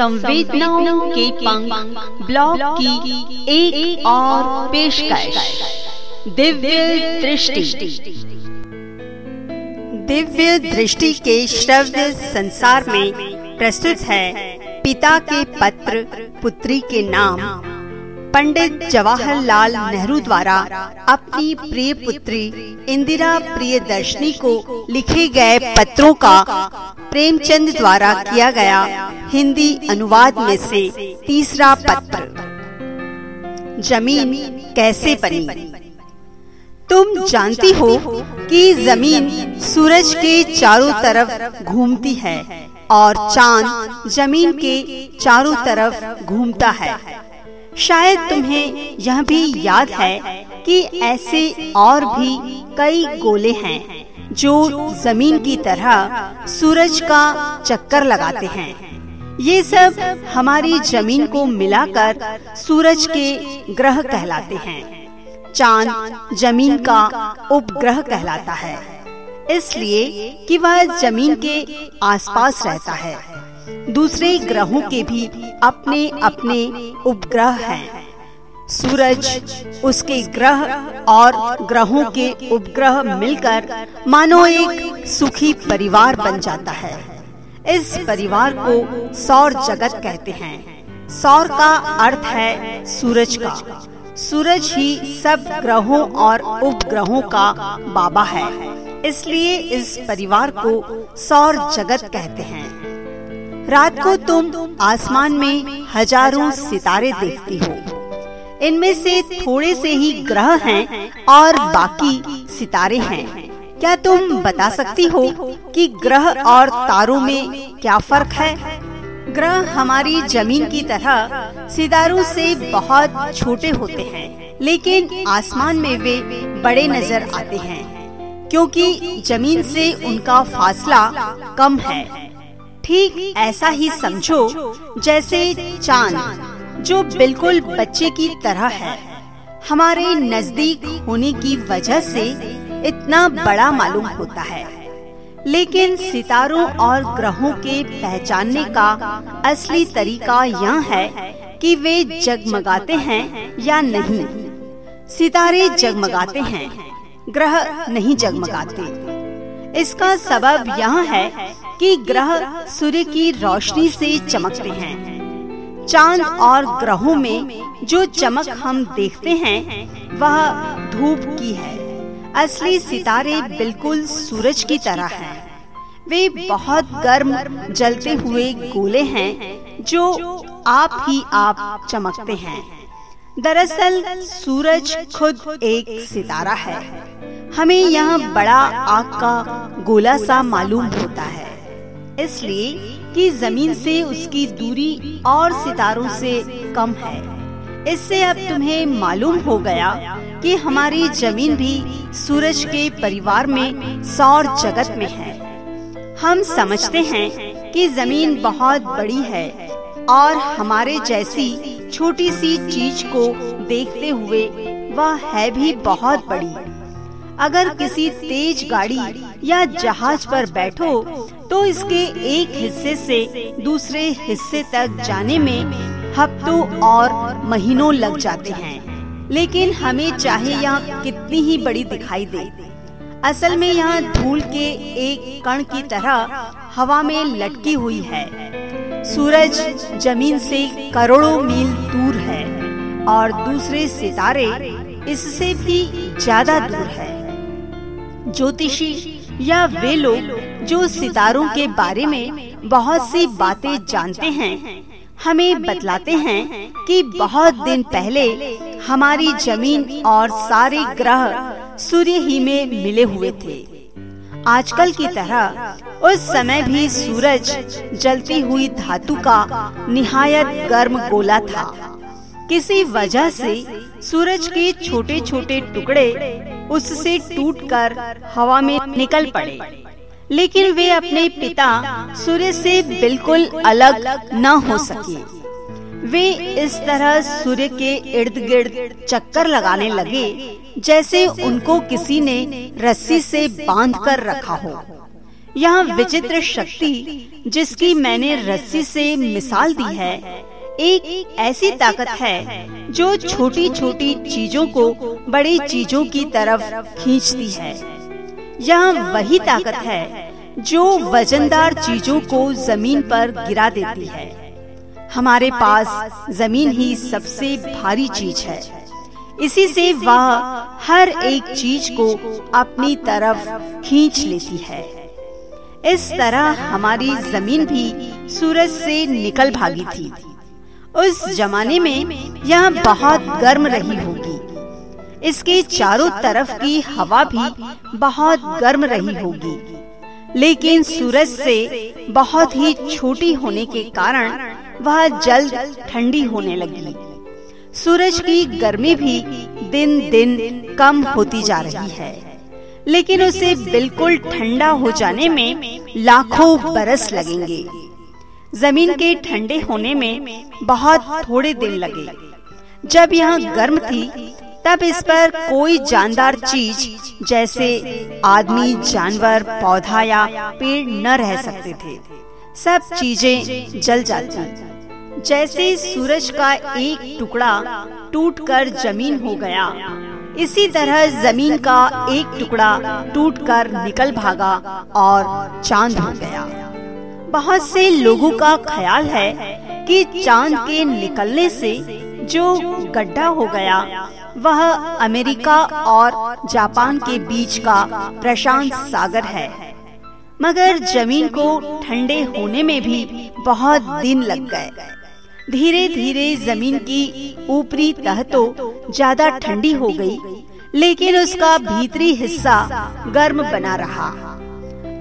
संवेदनाओं के पंख ब्लॉग की एक, एक और पेशकश। दिव्य दृष्टि। दिव्य दृष्टि के श्रव्य संसार में प्रस्तुत है पिता के पत्र पुत्री के नाम। पंडित जवाहरलाल नेहरू द्वारा अपनी प्रिय पुत्री इंदिरा प्रियदर्शनी को लिखे गए पत्रों का प्रेमचंद द्वारा किया गया हिंदी अनुवाद में से तीसरा पत्र। ज़मीन कैसे बनी? तुम जानती हो कि ज़मीन सूरज के चारों तरफ़ घूमती है और चाँद ज़मीन के चारों तरफ़ घूमता है। शायद तुम्हें यह भी याद है कि ऐसे और भी कई गोले हैं जो ज़मीन की तरह सूरज का चक्कर लगाते हैं। ये सब हमारी ज़मीन को मिलाकर सूरज के ग्रह कहलाते हैं। चाँद ज़मीन का उपग्रह कहलाता है, इसलिए कि वह ज़मीन के आसपास रहता है। दूसरे ग्रहों के भी अपने अपने उपग्रह हैं। सूरज, उसके ग्रह और ग्रहों के उपग्रह मिलकर मानो एक सुखी परिवार बन जाता है। इस परिवार को सौर जगत कहते हैं। सौर का अर्थ है सूरज का। सूरज ही सब ग्रहों और उपग्रहों का बाबा है। इसलिए इस परिवार को सौर जगत कहते हैं। रात को तुम आसमान में हज़ारों सितारे देखती हो। इनमें से थोड़े से ही ग्रह हैं और बाकी सितारे हैं। क्या तुम बता सकती हो कि ग्रह और तारों में क्या फ़र्क है? ग्रह हमारी ज़मीन की तरह सितारों से बहुत छोटे होते हैं, लेकिन आसमान में वे बड़े नज़र आते हैं, क्योंकि ज़मीन से उनका फासला कम है। ठीक ऐसा ही समझो जैसे चाँद, जो बिल्कुल बच्चे की तरह है। हमारे नज़दीक होने की वजह से इतना बड़ा मालूम होता है। लेकिन सितारों और ग्रहों के पहचानने का असली तरीका यह है कि वे जगमगाते हैं या नहीं। सितारे जगमगाते हैं, ग्रह नहीं जगमगाते। इसका सबब यह है कि ग्रह सूर्य की रोशनी से चमकते हैं। चाँद और ग्रहों में जो चमक हम देखते हैं, वह धूप की है। असली सितारे बिल्कुल सूरज की तरह हैं। वे बहुत गर्म, जलते हुए गोले हैं, जो आप ही आप चमकते हैं। दरअसल, सूरज खुद एक सितारा है। हमें यह बड़ा आग का गोला सा मालूम होता है। इसलिए कि ज़मीन से उसकी दूरी और सितारों से कम है। इससे अब तुम्हें मालूम हो गया कि हमारी ज़मीन भी सूरज के परिवार में सौर जगत में है। हम समझते हैं कि ज़मीन बहुत बड़ी है और हमारे जैसी छोटी सी चीज़ को देखते हुए वह है भी बहुत बड़ी। अगर किसी तेज गाड़ी या जहाज़ पर बैठो तो इसके एक हिस्से से दूसरे हिस्से तक जाने में हफ्तों और महीनों लग जाते हैं। लेकिन हमें चाहे यहाँ कितनी ही बड़ी दिखाई दे, असल में यहाँ धूल के एक कण की तरह हवा में लटकी हुई है। सूरज ज़मीन से करोड़ों मील दूर है और दूसरे सितारे इससे भी ज़्यादा दूर है। ज्योतिषी या वे लोग जो सितारों के बारे में बहुत सी बातें जानते हैं, हमें बतलाते हैं कि बहुत दिन पहले हमारी ज़मीन और सारे ग्रह सूर्य ही में मिले हुए थे। आजकल की तरह उस समय भी सूरज जलती हुई धातु का निहायत गर्म गोला था। किसी वजह से सूरज के छोटे छोटे टुकड़े उससे टूटकर हवा में निकल पड़े। लेकिन वे अपने पिता सूर्य से बिल्कुल अलग न हो सके। वे इस तरह सूर्य के इर्द गिर्द चक्कर लगाने लगे, जैसे उनको किसी ने रस्सी से बाँध कर रखा हो। यहाँ विचित्र शक्ति जिसकी मैंने रस्सी से मिसाल दी है एक ऐसी ताकत है जो छोटी छोटी चीज़ों को बड़ी चीज़ों की तरफ़ खींचती है। यह वही ताकत है जो वजनदार चीज़ों को ज़मीन पर गिरा देती है। हमारे पास ज़मीन ही सबसे भारी चीज़ है। इसी से वह हर एक चीज़ को अपनी तरफ़ खींच लेती है। इस तरह हमारी ज़मीन भी सूरज से निकल भागी थी। उस जमाने में यह बहुत गर्म रही होगी। इसके चारों तरफ़ की हवा भी बहुत गर्म रही होगी। लेकिन सूरज से बहुत ही छोटी होने के कारण वह जल्द ठंडी होने लगी। सूरज की गर्मी भी दिन दिन कम होती जा रही है। लेकिन उसे बिल्कुल ठंडा हो जाने में लाखों बरस लगेंगे। ज़मीन के ठंडे होने में बहुत थोड़े दिन लगे। जब यह गर्म थी, तब इस पर कोई जानदार चीज़, जैसे आदमी, जानवर, पौधा या पेड़ न रह सकते थे। सब चीज़ें जल जाती। जैसे सूरज का एक टुकड़ा टूटकर ज़मीन हो गया, इसी तरह ज़मीन का एक टुकड़ा टूटकर निकल भागा और चाँद हो गया। बहुत से लोगों का ख्याल है कि चाँद के निकलने से जो गड्ढा हो गया वह अमेरिका और जापान के बीच का प्रशांत सागर है। मगर ज़मीन को ठंडे होने में भी बहुत दिन लग गए। धीरे धीरे ज़मीन की ऊपरी तह तो ज़्यादा ठंडी हो गई, लेकिन उसका भीतरी हिस्सा गर्म बना रहा।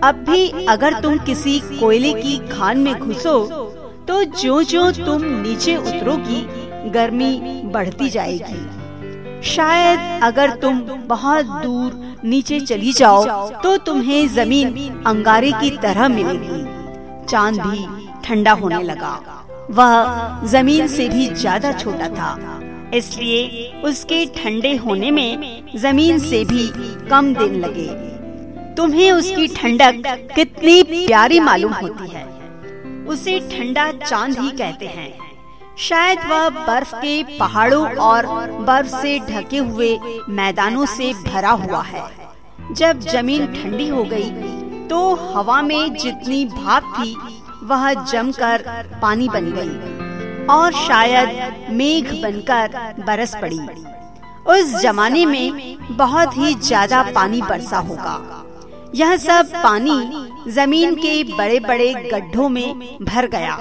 अब भी अगर तुम किसी कोयले की खान में घुसो तो जो जो तुम नीचे उतरोगी, गर्मी बढ़ती जाएगी। शायद अगर तुम बहुत दूर नीचे चली जाओ तो तुम्हें ज़मीन अंगारे की तरह मिलेगी। चाँद भी ठंडा होने लगा। वह ज़मीन से भी ज़्यादा छोटा था, इसलिए उसके ठंडे होने में ज़मीन से भी कम दिन लगे। तुम्हें उसकी ठंडक कितनी प्यारी मालूम होती है। उसे ठंडा चाँद ही कहते हैं। शायद वह बर्फ़ के पहाड़ों और बर्फ़ से ढके हुए मैदानों से भरा हुआ है। जब ज़मीन ठंडी हो गई, तो हवा में जितनी भाप थी वह जमकर पानी बन गई। और शायद मेघ बनकर बरस पड़ी। उस जमाने में बहुत ही ज़्यादा पानी बरसा होगा। यह सब पानी ज़मीन के बड़े बड़े गड्ढों में भर गया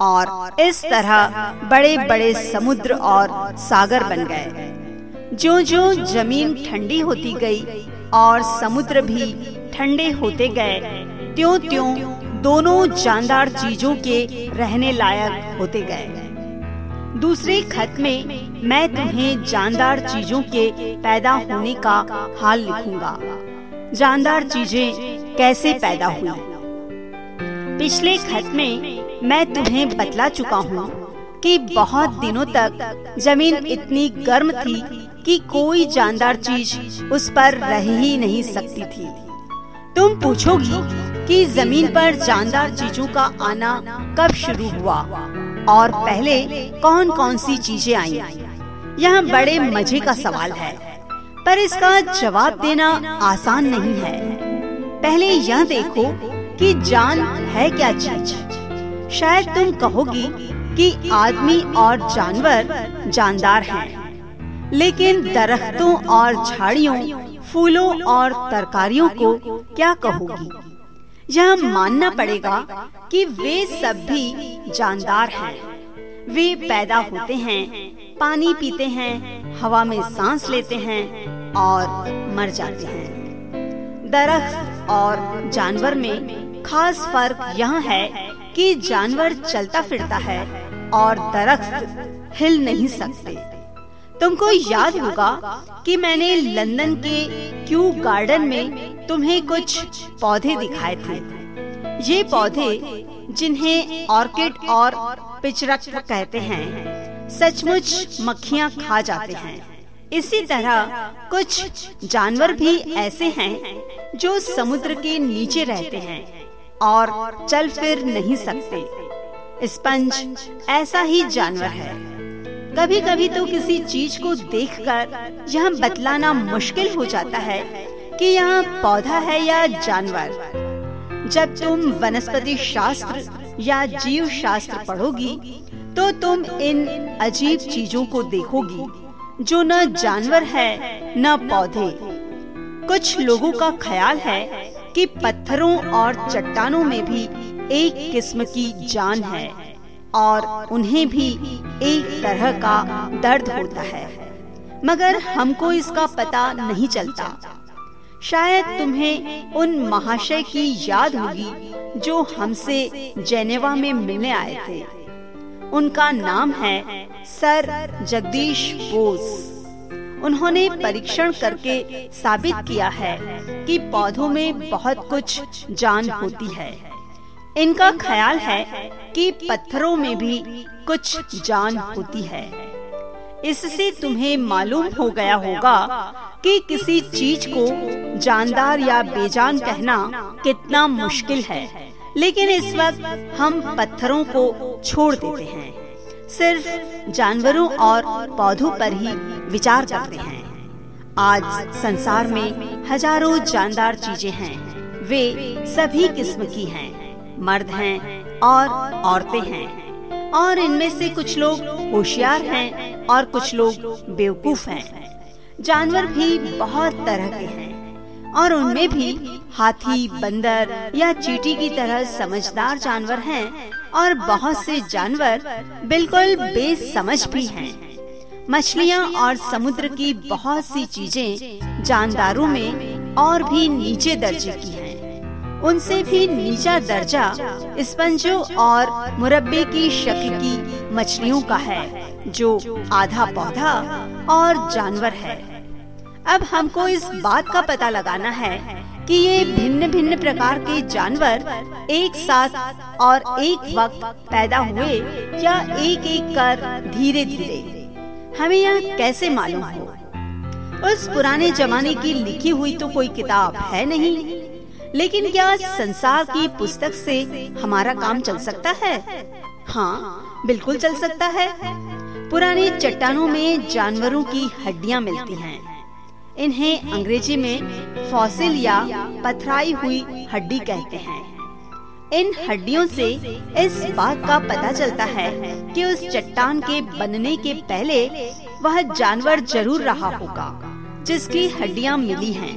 और इस तरह बड़े बड़े समुद्र और सागर बन गए। जो जो ज़मीन ठंडी होती गई और समुद्र भी ठंडे होते गए। त्यों त्यों दोनों जानदार चीज़ों के रहने लायक होते गए। दूसरे खत में मैं तुम्हें जानदार चीज़ों के पैदा होने का हाल लिखूँगा। जानदार चीज़ें कैसे पैदा हुई? पिछले खत में मैं तुम्हें बतला चुका हूँ कि बहुत दिनों तक ज़मीन इतनी गर्म थी कि कोई जानदार चीज़ उस पर रह ही नहीं सकती थी। तुम पूछोगी कि ज़मीन पर जानदार चीज़ों का आना कब शुरू हुआ और पहले कौन कौन सी चीज़ें आई? यह बड़े मज़े का सवाल है। पर इसका जवाब देना आसान नहीं है। पहले यह देखो कि जान है क्या चीज़। शायद तुम कहोगी कि आदमी और जानवर जानदार हैं, लेकिन दरख्तों और झाड़ियों फूलों और तरकारियों को क्या कहोगी? यह मानना पड़ेगा कि वे सब भी जानदार हैं। वे पैदा होते हैं पानी पीते हैं हवा में सांस लेते हैं और मर जाते हैं। दरख्त और जानवर में खास फ़र्क यह है कि जानवर चलता फिरता है और दरख्त हिल नहीं सकते। तुमको याद होगा कि मैंने लंदन के क्यू गार्डन में तुम्हें कुछ पौधे दिखाए थे। ये पौधे जिन्हें ऑर्किड और पिचरक कहते हैं, सचमुच मक्खियाँ खा जाते हैं। इसी तरह कुछ जानवर भी ऐसे हैं जो समुद्र के नीचे रहते हैं और चल फिर नहीं सकते। स्पंज ऐसा ही जानवर है। कभी कभी तो किसी चीज़ को देखकर यह बतलाना मुश्किल हो जाता है कि यह पौधा है या जानवर। जब तुम वनस्पति शास्त्र या जीव शास्त्र पढ़ोगी तो तुम इन अजीब चीज़ों को देखोगी। जो न जानवर है न पौधे। कुछ लोगों का ख्याल है कि पत्थरों और चट्टानों में भी एक किस्म की जान है और उन्हें भी एक तरह का दर्द होता है। मगर हमको इसका पता नहीं चलता। शायद तुम्हें उन महाशय की याद होगी जो हमसे जेनेवा में मिलने आए थे। उनका नाम है सर जगदीश बोस। उन्होंने परीक्षण करके साबित किया है कि पौधों में बहुत कुछ जान होती है। इनका ख्याल है कि पत्थरों में भी कुछ जान होती है। इससे तुम्हें मालूम हो गया होगा कि किसी चीज़ को जानदार या बेजान कहना कितना मुश्किल है, लेकिन इस वक्त हम पत्थरों को छोड़ देते हैं। सिर्फ़ जानवरों और पौधों पर ही विचार करते हैं। आज संसार में हज़ारों जानदार चीज़ें हैं। वे सभी किस्म की हैं। मर्द हैं और औरतें हैं। और इनमें से कुछ लोग होशियार हैं और कुछ लोग बेवकूफ़ हैं। जानवर भी बहुत तरह के हैं। और उनमें भी हाथी, बंदर या चीटी की तरह समझदार जानवर हैं और बहुत से जानवर बिल्कुल बेसमझ भी हैं। मछलियाँ और समुद्र की बहुत सी चीज़ें जानदारों में और भी नीचे दर्जे की हैं। उनसे भी नीचा दर्जा स्पंजों और मुरब्बे की शक्ल की मछलियों का है, जो आधा पौधा और जानवर है अब हमको इस बात का पता लगाना है कि ये भिन्न भिन्न प्रकार के जानवर एक साथ और एक वक्त पैदा हुए या एक एक कर धीरे धीरे हमें यह कैसे मालूम हो? उस पुराने जमाने की लिखी हुई तो कोई किताब है नहीं, लेकिन क्या संसार की पुस्तक से हमारा काम चल सकता है? हाँ बिल्कुल चल सकता है। पुराने चट्टानों में जानवरों की हड्डियाँ मिलती हैं। इन्हें अंग्रेज़ी में फॉसिल या पथराई हुई हड्डी कहते हैं इन हड्डियों से इस बात का पता चलता है कि उस चट्टान के बनने के पहले वह जानवर ज़रूर रहा होगा, जिसकी हड्डियाँ मिली हैं।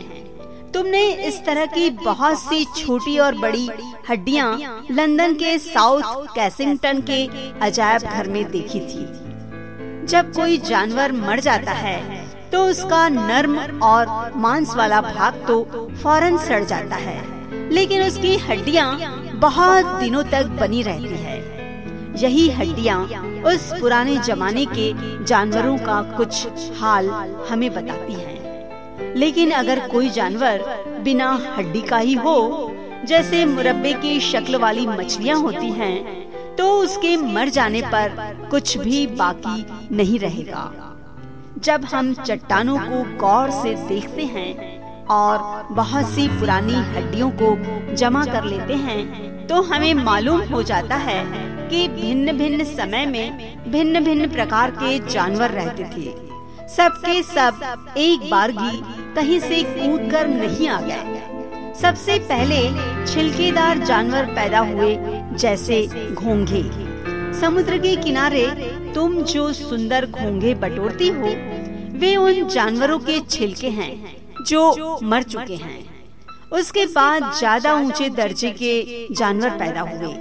तुमने इस तरह की बहुत सी छोटी और बड़ी हड्डियाँ लंदन के साउथ कैसिंगटन के अजायब घर में देखी थी जब कोई जानवर मर जाता है तो उसका नर्म और मांस वाला भाग तो फ़ौरन सड़ जाता है। लेकिन उसकी हड्डियाँ बहुत दिनों तक बनी रहती है। यही हड्डियाँ उस पुराने जमाने के जानवरों का कुछ हाल हमें बताती हैं। लेकिन अगर कोई जानवर बिना हड्डी का ही हो जैसे मुरब्बे की शक्ल वाली मछलियाँ होती हैं, तो उसके मर जाने पर कुछ भी बाकी नहीं रहेगा। जब हम चट्टानों को गौर से देखते हैं और बहुत सी पुरानी हड्डियों को जमा कर लेते हैं तो हमें मालूम हो जाता है कि भिन्न भिन्न समय में भिन्न भिन्न प्रकार के जानवर रहते थे। सबके सब एक बार भी कहीं से कूद कर नहीं आ गए। सबसे पहले छिलकेदार जानवर पैदा हुए, जैसे घोंघे। समुद्र के किनारे तुम जो सुंदर घोंघे बटोरती हो, वे उन जानवरों के छिलके हैं जो मर चुके हैं उसके बाद ज़्यादा ऊँचे दर्जे के जानवर पैदा हुए,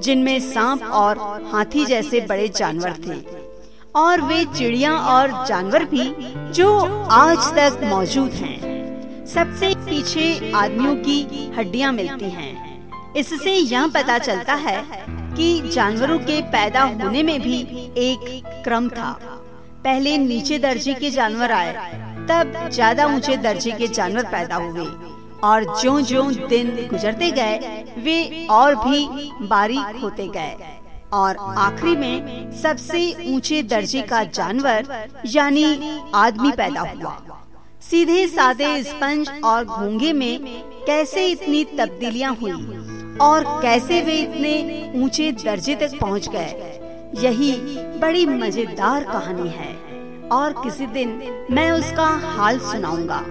जिनमें सांप और हाथी जैसे बड़े जानवर थे और वे चिड़िया और जानवर भी जो आज तक मौजूद हैं। सबसे पीछे आदमियों की हड्डियाँ मिलती हैं। इससे यह पता चलता है कि जानवरों के पैदा होने में भी एक क्रम था। पहले नीचे दर्जे के जानवर आए, तब ज़्यादा ऊँचे दर्जे के जानवर पैदा हुए और जो ज्यो दिन गुजरते गए, वे और भी बारीक होते गए। और आखिरी में सबसे ऊँचे दर्जे का जानवर, यानी आदमी पैदा हुआ। सीधे सादे स्पंज और घोंगे में कैसे इतनी तब्दीलियाँ हुई? और कैसे वे इतने ऊँचे दर्जे तक पहुँच गए? यही बड़ी मज़ेदार कहानी है। और किसी दिन मैं उसका हाल सुनाऊँगा।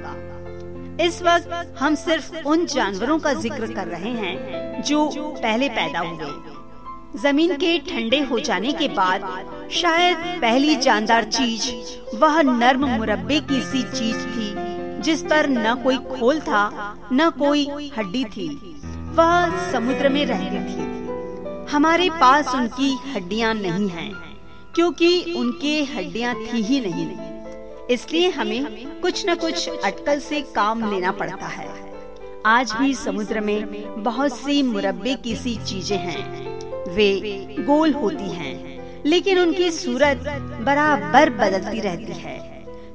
इस वक्त हम सिर्फ़ उन जानवरों का ज़िक्र कर रहे हैं जो पहले पैदा हुए। ज़मीन के ठंडे हो जाने के बाद शायद पहली जानदार चीज़ वह नर्म मुरब्बे की सी चीज़ थी, जिस पर न कोई खोल था, न कोई हड्डी थी। वह समुद्र में रहती थी। हमारे पास उनकी हड्डियाँ नहीं हैं, क्योंकि उनके हड्डियाँ थी ही नहीं। इसलिए हमें कुछ न कुछ अटकल से काम लेना पड़ता है। आज भी समुद्र में बहुत सी मुरब्बे की सी चीज़ें हैं। वे गोल होती हैं, लेकिन उनकी सूरत बराबर बदलती रहती है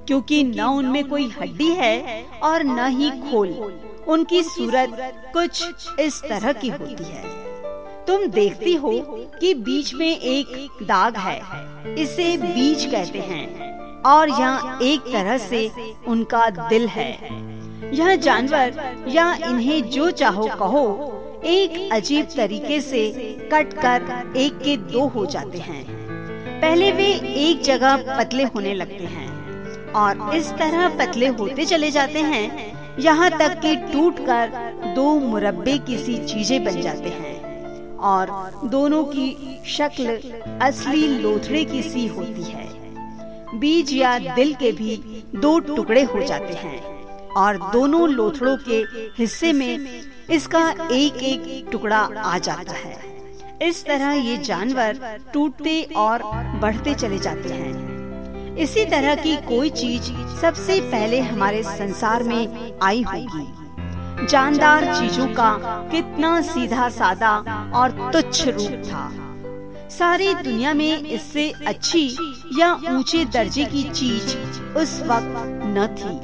क्योंकि न उनमें कोई हड्डी है और न ही खोल। उनकी सूरत कुछ इस तरह की होती है। तुम देखती हो कि बीच में एक दाग है। इसे बीज कहते हैं। और यहाँ एक तरह से उनका दिल है। यह जानवर या इन्हें जो चाहो कहो एक अजीब तरीके से कट कर एक के दो हो जाते हैं। पहले वे एक जगह पतले होने लगते हैं। और इस तरह पतले होते चले जाते हैं। यहाँ तक कि टूटकर दो मुरब्बे की सी चीज़ें बन जाते हैं और दोनों की शक्ल असली लोथड़े की सी होती है। बीज या दिल के भी दो टुकड़े हो जाते हैं और दोनों लोथड़ों के हिस्से में इसका एक एक टुकड़ा आ जाता है। इस तरह ये जानवर टूटते और बढ़ते चले जाते हैं। इसी तरह की कोई चीज़ सबसे पहले हमारे संसार में आई होगी। जानदार चीज़ों का कितना सीधा सादा और तुच्छ रूप था। सारी दुनिया में इससे अच्छी या ऊँचे दर्जे की चीज़ उस वक्त न थी।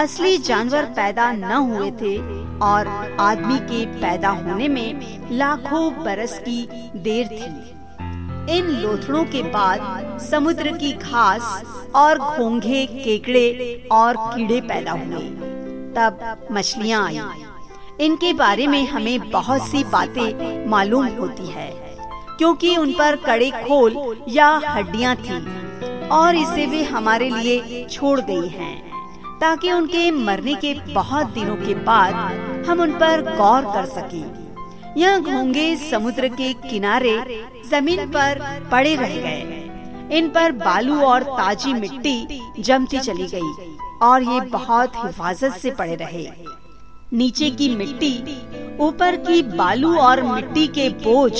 असली जानवर पैदा न हुए थे और आदमी के पैदा होने में लाखों बरस की देर थी। इन लोथड़ों के बाद समुद्र की घास और घोंघे, केकड़े और कीड़े पैदा हुए तब मछलियाँ आई इनके बारे में हमें बहुत सी बातें मालूम होती है, क्योंकि उन पर कड़े खोल या हड्डियाँ थी, और इसे वे हमारे लिए छोड़ गई हैं, ताकि उनके मरने के बहुत दिनों के बाद हम उन पर गौर कर सकें। यह घोंगे समुद्र के किनारे ज़मीन पर पड़े रह गए इन पर बालू और ताजी मिट्टी जमती चली गई और ये बहुत हिफाजत से पड़े रहे नीचे की मिट्टी ऊपर की बालू और मिट्टी के बोझ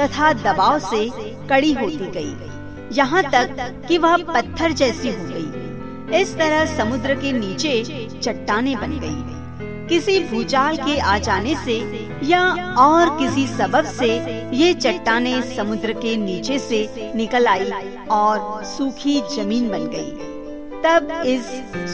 तथा दबाव से कड़ी होती गई, यहाँ तक कि वह पत्थर जैसी हो गई। इस तरह समुद्र के नीचे चट्टाने बन गई। किसी भूचाल के आ जाने से या और किसी सबब से ये चट्टाने समुद्र के नीचे से निकल आई और सूखी ज़मीन बन गई। तब इस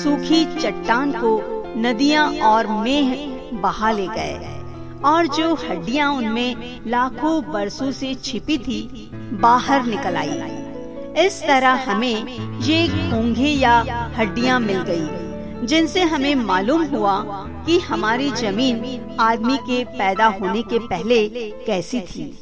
सूखी चट्टान को नदियाँ और मेह बहा ले गए और जो हड्डियाँ उनमें लाखों बरसों से छिपी थी, बाहर निकल आई इस तरह हमें ये घोंघे या हड्डियाँ मिल गई जिनसे हमें मालूम हुआ कि हमारी ज़मीन आदमी के पैदा होने के पहले कैसी थी।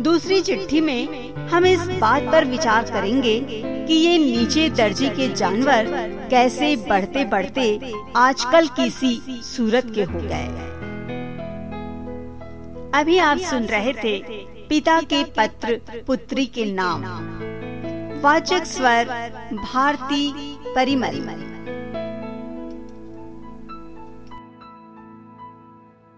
दूसरी चिट्ठी में हम इस बात पर विचार करेंगे कि ये नीचे दर्जे के जानवर कैसे बढ़ते बढ़ते आजकल किसी सूरत के हो गए। अभी आप सुन रहे थे पिता के पत्र, पुत्री के नाम। वाचक स्वर, भारती परिमल।